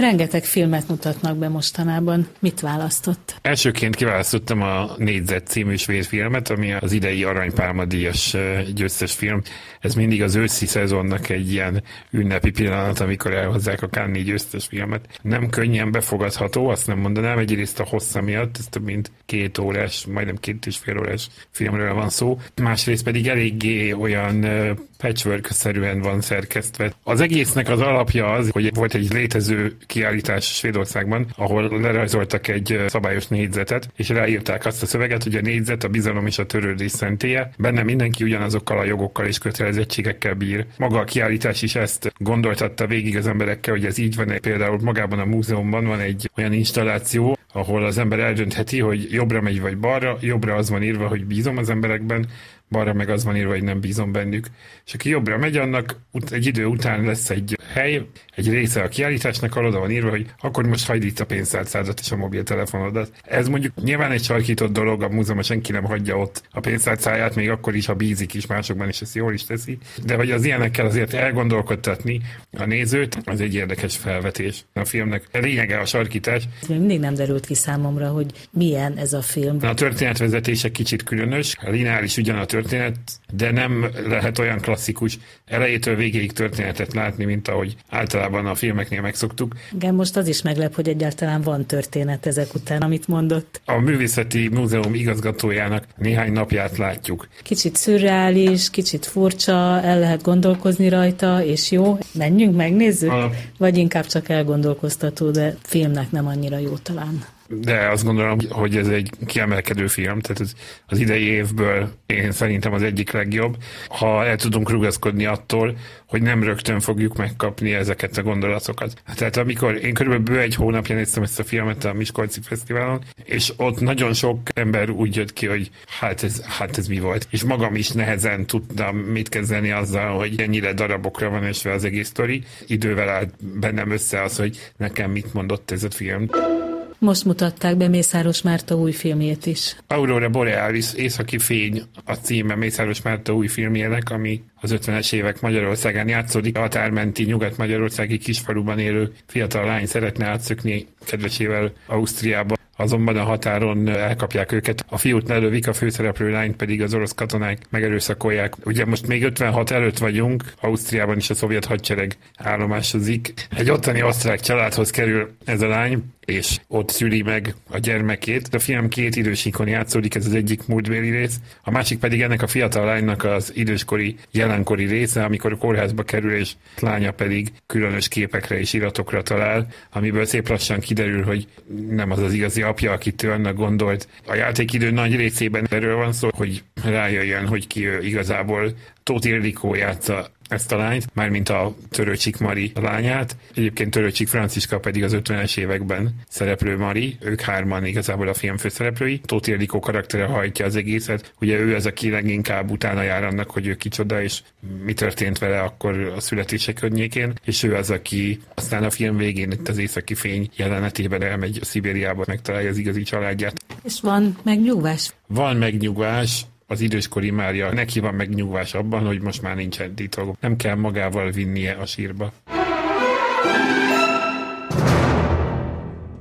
Rengeteg filmet mutatnak be mostanában. Mit választott? Elsőként kiválasztottam a Négyzet című svéd filmet, ami az idei aranypálma díjas győztes film. Ez mindig az őszi szezonnak egy ilyen ünnepi pillanat, amikor elhozzák a Cannes győztes filmet. Nem könnyen befogadható, azt nem mondanám, egyrészt a hossza miatt, ez több mint két órás, majdnem két és fél órás filmről van szó. Másrészt pedig eléggé olyan patchwork-szerűen van szerkesztve. Az egésznek az alapja az, hogy volt egy létező kiállítás Svédországban, ahol lerajzoltak egy szabályos négyzetet, és ráírták azt a szöveget, hogy a négyzet a bizalom és a törődés szentélye. Benne mindenki ugyanazokkal a jogokkal és kötelezettségekkel bír. Maga a kiállítás is ezt gondoltatta végig az emberekkel, hogy ez így van. Például magában a múzeumban van egy olyan installáció, ahol az ember eldöntheti, hogy jobbra megy vagy balra, jobbra az van írva, hogy bízom az emberekben, balra meg az van írva, hogy nem bízom bennük. És aki jobbra megy, annak egy idő után lesz egy hely, egy része a kiállításnak, ahol oda van írva, hogy akkor most hagyd itt a pénztárcádat és a mobiltelefonodat. Ez mondjuk nyilván egy sarkított dolog, a múzeum senki nem hagyja ott a pénztárcáját, még akkor is, ha bízik is másokban, és ezt jól is teszi. De hogy az ilyenekkel azért elgondolkodtatni a nézőt, az egy érdekes felvetés a filmnek. A lényege a sarkítás. Még mindig nem derült ki számomra, hogy milyen ez a film. A történetvezetése kicsit különös, a lineáris ugyan a történet, de nem lehet olyan klasszikus elejétől végéig történetet látni, mint ahogy általában a filmeknél megszoktuk. Igen, most az is meglep, hogy egyáltalán van történet ezek után, amit mondott. A Művészeti Múzeum igazgatójának néhány napját látjuk. Kicsit szürreális, kicsit furcsa, el lehet gondolkozni rajta, és jó, menjünk, megnézzük? A... Vagy inkább csak elgondolkoztató, de filmnek nem annyira jó talán de azt gondolom, hogy ez egy kiemelkedő film, tehát ez az idei évből én szerintem az egyik legjobb, ha el tudunk rugaszkodni attól, hogy nem rögtön fogjuk megkapni ezeket a gondolatokat. Tehát amikor én körülbelül egy hónapja néztem ezt a filmet a Miskolci Fesztiválon, és ott nagyon sok ember úgy jött ki, hogy hát ez, hát ez mi volt. És magam is nehezen tudtam mit kezdeni azzal, hogy ennyire darabokra van esve az egész sztori. Idővel állt bennem össze az, hogy nekem mit mondott ez a film. Most mutatták be Mészáros Márta új filmjét is. Aurora Borealis, Északi Fény a címe Mészáros Márta új filmjének, ami az 50-es évek Magyarországán játszódik. A határmenti nyugat-magyarországi kisfaluban élő fiatal lány szeretne átszökni kedvesével Ausztriába azonban a határon elkapják őket. A fiút lelövik, a főszereplő lányt pedig az orosz katonák megerőszakolják. Ugye most még 56 előtt vagyunk, Ausztriában is a szovjet hadsereg állomásozik. Egy ottani osztrák családhoz kerül ez a lány, és ott szüli meg a gyermekét. A film két idősíkon játszódik, ez az egyik múltbéli rész, a másik pedig ennek a fiatal lánynak az időskori, jelenkori része, amikor a kórházba kerül, és lánya pedig különös képekre és iratokra talál, amiből szép lassan kiderül, hogy nem az az igazi apja, akit ő annak gondolt. A játékidő nagy részében erről van szó, hogy rájöjjön, hogy ki ő igazából. Tóth Ildikó játsza ezt a lányt, mármint a Törőcsik Mari lányát. Egyébként Törőcsik Franciska pedig az 50-es években szereplő Mari, ők hárman igazából a film főszereplői. Tóth Ildikó karaktere hajtja az egészet. Ugye ő az, aki leginkább utána jár annak, hogy ő kicsoda, és mi történt vele akkor a születése környékén, és ő az, aki aztán a film végén itt az északi fény jelenetében elmegy a Szibériába, megtalálja az igazi családját. És van megnyugvás? Van megnyugvás, az időskori Mária neki van megnyugvás abban, hogy most már nincsen titok. Nem kell magával vinnie a sírba.